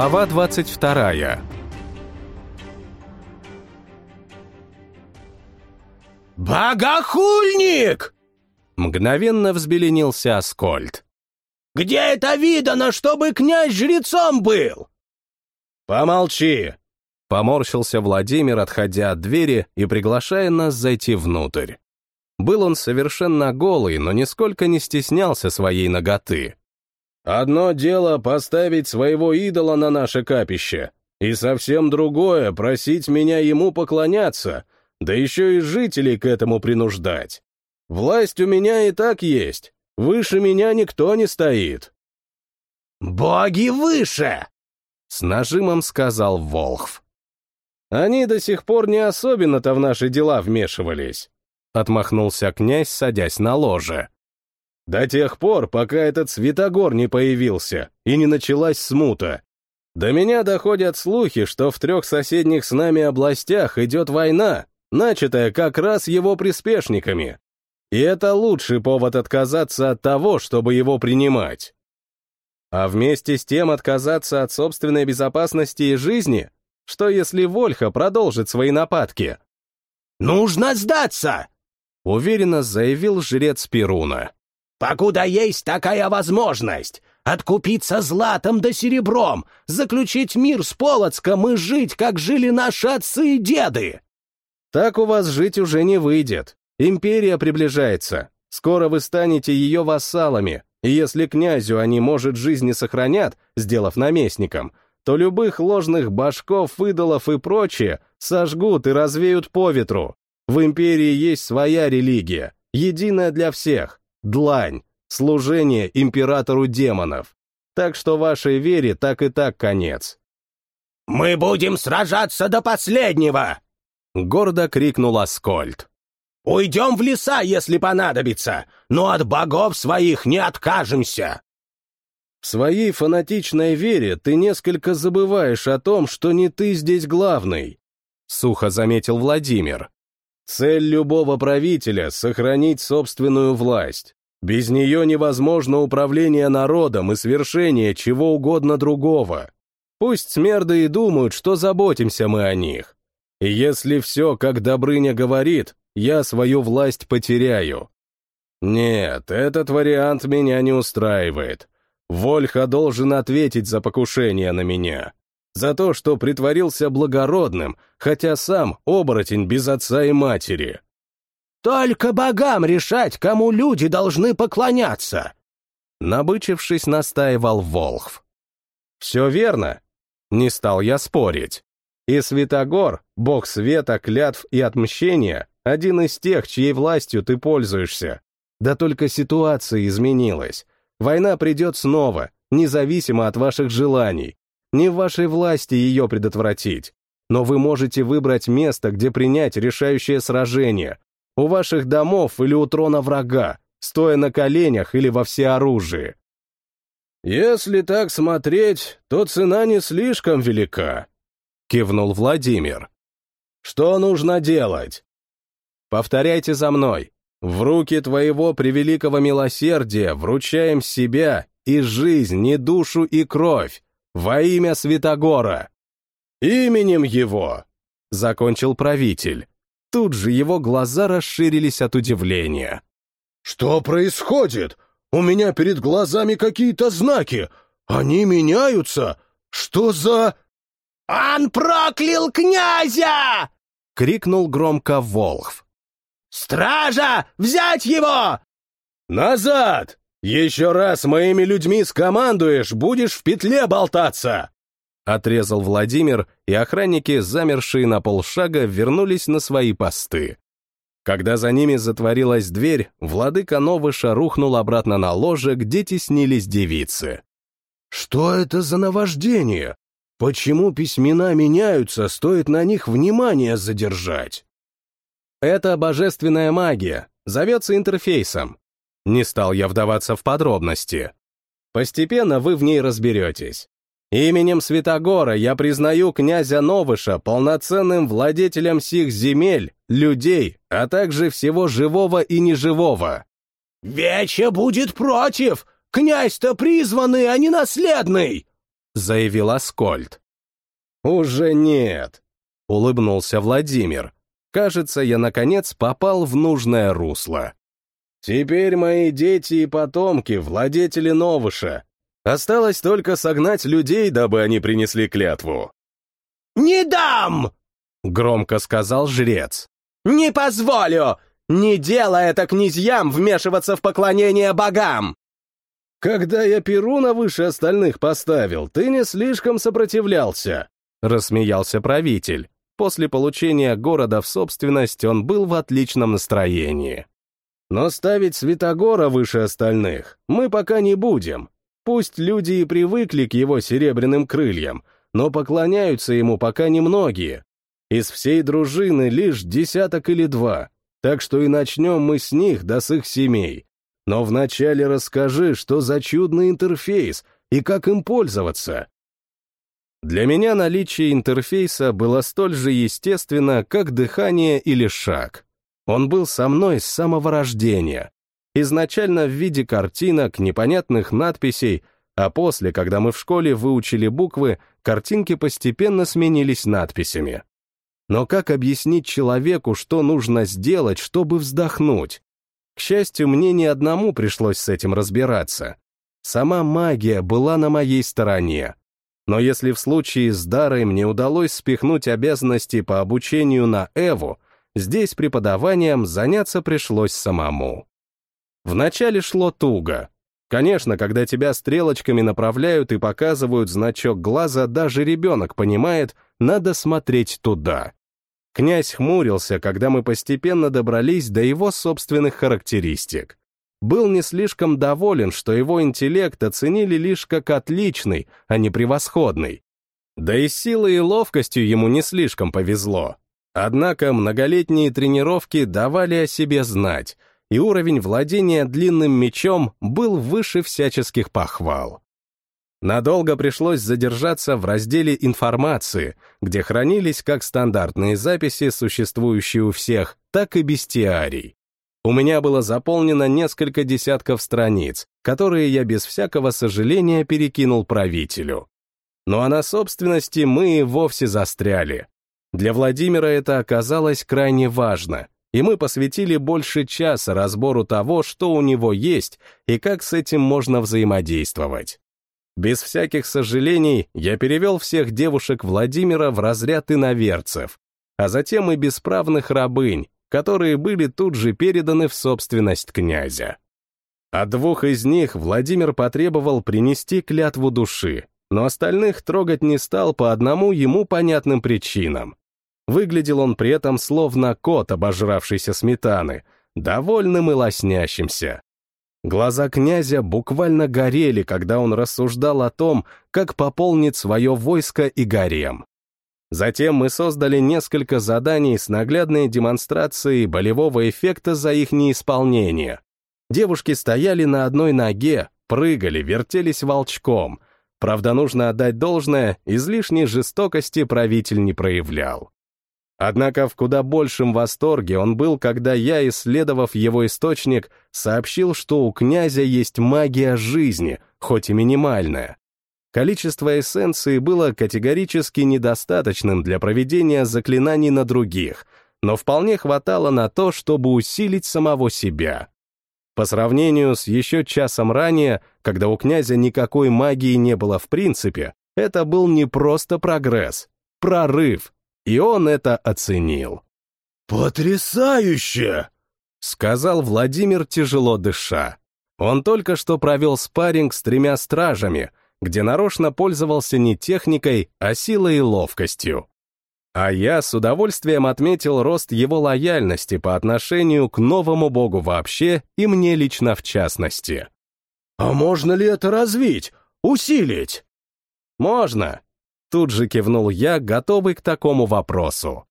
Глава 22 «Богохульник!» Мгновенно взбеленился Аскольд. «Где это видано, чтобы князь жрецом был?» «Помолчи!» Поморщился Владимир, отходя от двери и приглашая нас зайти внутрь. Был он совершенно голый, но нисколько не стеснялся своей ноготы. «Одно дело поставить своего идола на наше капище, и совсем другое — просить меня ему поклоняться, да еще и жителей к этому принуждать. Власть у меня и так есть, выше меня никто не стоит». «Боги выше!» — с нажимом сказал Волхв. «Они до сих пор не особенно-то в наши дела вмешивались», — отмахнулся князь, садясь на ложе. «До тех пор, пока этот Святогор не появился и не началась смута. До меня доходят слухи, что в трех соседних с нами областях идет война, начатая как раз его приспешниками. И это лучший повод отказаться от того, чтобы его принимать. А вместе с тем отказаться от собственной безопасности и жизни? Что если Вольха продолжит свои нападки? «Нужно сдаться!» — уверенно заявил жрец Перуна. «Покуда есть такая возможность, откупиться златом да серебром, заключить мир с Полоцком и жить, как жили наши отцы и деды!» Так у вас жить уже не выйдет. Империя приближается. Скоро вы станете ее вассалами, и если князю они, может, жизни сохранят, сделав наместником, то любых ложных башков, идолов и прочее сожгут и развеют по ветру. В империи есть своя религия, единая для всех — длань, служение императору демонов. Так что вашей вере так и так конец. «Мы будем сражаться до последнего!» — гордо крикнул Аскольд. «Уйдем в леса, если понадобится, но от богов своих не откажемся!» В своей фанатичной вере ты несколько забываешь о том, что не ты здесь главный, — сухо заметил Владимир. Цель любого правителя — сохранить собственную власть. Без нее невозможно управление народом и свершение чего угодно другого. Пусть смерды и думают, что заботимся мы о них. И если все, как Добрыня говорит, я свою власть потеряю. Нет, этот вариант меня не устраивает. Вольха должен ответить за покушение на меня. За то, что притворился благородным, хотя сам оборотень без отца и матери. «Только богам решать, кому люди должны поклоняться!» Набычившись, настаивал Волхв. «Все верно?» Не стал я спорить. И Святогор, бог света, клятв и отмщения, один из тех, чьей властью ты пользуешься. Да только ситуация изменилась. Война придет снова, независимо от ваших желаний. Не в вашей власти ее предотвратить. Но вы можете выбрать место, где принять решающее сражение. У ваших домов или у трона врага, стоя на коленях или во всеоружии. Если так смотреть, то цена не слишком велика, кивнул Владимир. Что нужно делать? Повторяйте за мной. В руки твоего превеликого милосердия вручаем себя и жизнь, и душу, и кровь во имя Святогора. Именем его, закончил правитель. Тут же его глаза расширились от удивления. «Что происходит? У меня перед глазами какие-то знаки. Они меняются. Что за...» «Он проклял князя!» — крикнул громко Волхв. «Стража! Взять его!» «Назад! Еще раз моими людьми скомандуешь, будешь в петле болтаться!» Отрезал Владимир, и охранники, замершие на полшага, вернулись на свои посты. Когда за ними затворилась дверь, владыка Новыша рухнул обратно на ложе, где теснились девицы. «Что это за наваждение? Почему письмена меняются, стоит на них внимание задержать? Это божественная магия, зовется интерфейсом. Не стал я вдаваться в подробности. Постепенно вы в ней разберетесь. Именем Святогора я признаю князя Новыша полноценным владетелем сих земель, людей, а также всего живого и неживого. «Вече будет против! Князь-то призванный, а не наследный!» — заявил Аскольд. «Уже нет», — улыбнулся Владимир. «Кажется, я, наконец, попал в нужное русло. Теперь мои дети и потомки — владетели Новыша. Осталось только согнать людей, дабы они принесли клятву». «Не дам!» — громко сказал жрец. «Не позволю! Не делай это князьям вмешиваться в поклонение богам!» «Когда я Перуна выше остальных поставил, ты не слишком сопротивлялся», — рассмеялся правитель. После получения города в собственность он был в отличном настроении. «Но ставить Святогора выше остальных мы пока не будем. Пусть люди и привыкли к его серебряным крыльям, но поклоняются ему пока немногие. Из всей дружины лишь десяток или два, так что и начнем мы с них да с их семей, но вначале расскажи, что за чудный интерфейс и как им пользоваться. Для меня наличие интерфейса было столь же естественно, как дыхание или шаг. Он был со мной с самого рождения. Изначально в виде картинок, непонятных надписей, а после, когда мы в школе выучили буквы, картинки постепенно сменились надписями. Но как объяснить человеку, что нужно сделать, чтобы вздохнуть? К счастью, мне ни одному пришлось с этим разбираться. Сама магия была на моей стороне. Но если в случае с Дарой мне удалось спихнуть обязанности по обучению на Эву, здесь преподаванием заняться пришлось самому. Вначале шло туго. Конечно, когда тебя стрелочками направляют и показывают значок глаза, даже ребенок понимает, надо смотреть туда. Князь хмурился, когда мы постепенно добрались до его собственных характеристик. Был не слишком доволен, что его интеллект оценили лишь как отличный, а не превосходный. Да и силой и ловкостью ему не слишком повезло. Однако многолетние тренировки давали о себе знать, и уровень владения длинным мечом был выше всяческих похвал. Надолго пришлось задержаться в разделе информации, где хранились как стандартные записи, существующие у всех, так и бестиарий. У меня было заполнено несколько десятков страниц, которые я без всякого сожаления перекинул правителю. Ну а на собственности мы и вовсе застряли. Для Владимира это оказалось крайне важно, и мы посвятили больше часа разбору того, что у него есть и как с этим можно взаимодействовать. Без всяких сожалений я перевел всех девушек Владимира в разряд иноверцев, а затем и бесправных рабынь, которые были тут же переданы в собственность князя. От двух из них Владимир потребовал принести клятву души, но остальных трогать не стал по одному ему понятным причинам. Выглядел он при этом словно кот, обожравшийся сметаны, довольным и лоснящимся. Глаза князя буквально горели, когда он рассуждал о том, как пополнить свое войско и гарем. Затем мы создали несколько заданий с наглядной демонстрацией болевого эффекта за их неисполнение. Девушки стояли на одной ноге, прыгали, вертелись волчком. Правда, нужно отдать должное, излишней жестокости правитель не проявлял. Однако в куда большем восторге он был, когда я, исследовав его источник, сообщил, что у князя есть магия жизни, хоть и минимальная. Количество эссенции было категорически недостаточным для проведения заклинаний на других, но вполне хватало на то, чтобы усилить самого себя. По сравнению с еще часом ранее, когда у князя никакой магии не было в принципе, это был не просто прогресс, прорыв, и он это оценил. «Потрясающе!» — сказал Владимир, тяжело дыша. Он только что провел спарринг с тремя стражами, где нарочно пользовался не техникой, а силой и ловкостью. А я с удовольствием отметил рост его лояльности по отношению к новому богу вообще и мне лично в частности. «А можно ли это развить? Усилить?» «Можно», Тут же кивнул я, готовый к такому вопросу.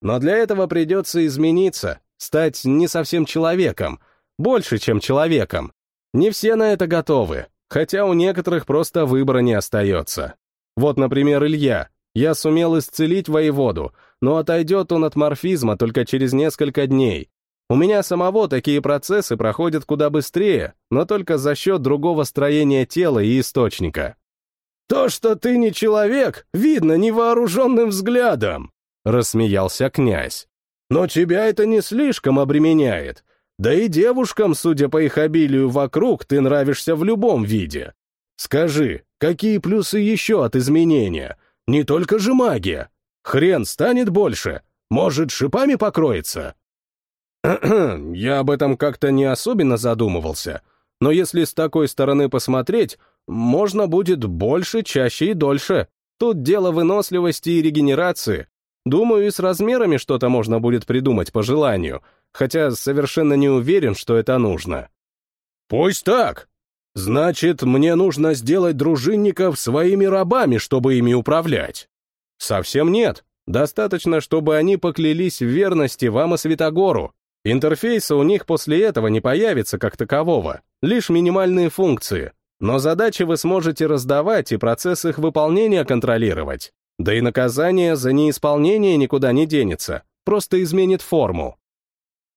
Но для этого придется измениться, стать не совсем человеком, больше, чем человеком. Не все на это готовы, хотя у некоторых просто выбора не остается. Вот, например, Илья. Я сумел исцелить воеводу, но отойдет он от морфизма только через несколько дней. У меня самого такие процессы проходят куда быстрее, но только за счет другого строения тела и источника. То, что ты не человек, видно невооруженным взглядом, рассмеялся князь. Но тебя это не слишком обременяет. Да и девушкам, судя по их обилию вокруг, ты нравишься в любом виде. Скажи, какие плюсы еще от изменения? Не только же магия. Хрен станет больше. Может, шипами покроется? Я об этом как-то не особенно задумывался. Но если с такой стороны посмотреть, можно будет больше, чаще и дольше. Тут дело выносливости и регенерации. Думаю, и с размерами что-то можно будет придумать по желанию, хотя совершенно не уверен, что это нужно. Пусть так. Значит, мне нужно сделать дружинников своими рабами, чтобы ими управлять. Совсем нет. Достаточно, чтобы они поклялись в верности вам и Святогору. Интерфейса у них после этого не появится как такового, лишь минимальные функции. Но задачи вы сможете раздавать и процесс их выполнения контролировать. Да и наказание за неисполнение никуда не денется, просто изменит форму.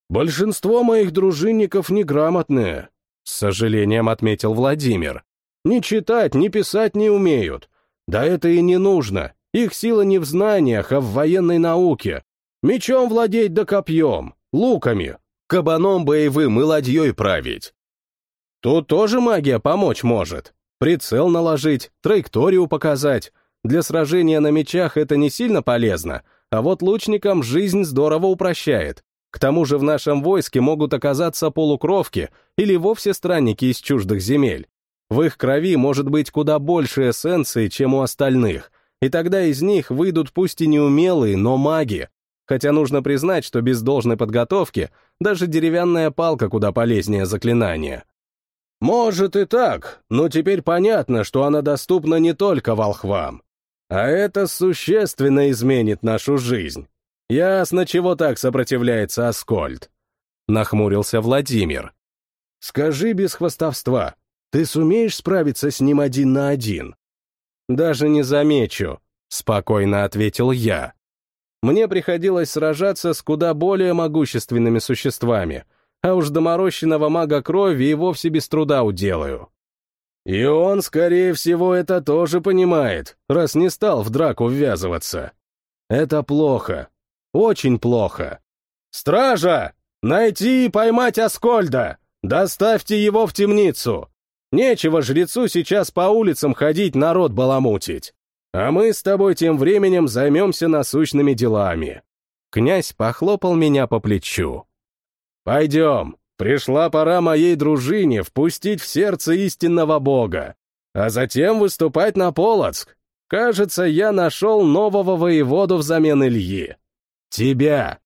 «Большинство моих дружинников неграмотные», — с сожалением отметил Владимир. «Ни читать, ни писать не умеют. Да это и не нужно. Их сила не в знаниях, а в военной науке. Мечом владеть да копьем, луками, кабаном боевым и ладьей править. Тут тоже магия помочь может. Прицел наложить, траекторию показать. Для сражения на мечах это не сильно полезно, а вот лучникам жизнь здорово упрощает. К тому же в нашем войске могут оказаться полукровки или вовсе странники из чуждых земель. В их крови может быть куда больше эссенции, чем у остальных, и тогда из них выйдут пусть и неумелые, но маги. Хотя нужно признать, что без должной подготовки даже деревянная палка куда полезнее заклинания. Может и так, но теперь понятно, что она доступна не только волхвам. А это существенно изменит нашу жизнь. Ясно, чего так сопротивляется Аскольд. Нахмурился Владимир. Скажи без хвостовства, ты сумеешь справиться с ним один на один? «Даже не замечу», — спокойно ответил я. Мне приходилось сражаться с куда более могущественными существами, а уж доморощенного мага крови и вовсе без труда уделаю. И он, скорее всего, это тоже понимает, раз не стал в драку ввязываться. Это плохо. Очень плохо. «Стража! Найти и поймать Аскольда! Доставьте его в темницу! Нечего жрецу сейчас по улицам ходить, народ баламутить. А мы с тобой тем временем займемся насущными делами. Князь похлопал меня по плечу. Пойдем, пришла пора моей дружине впустить в сердце истинного бога, а затем выступать на Полоцк. Кажется, я нашел нового воеводу взамен Ильи. Тебя.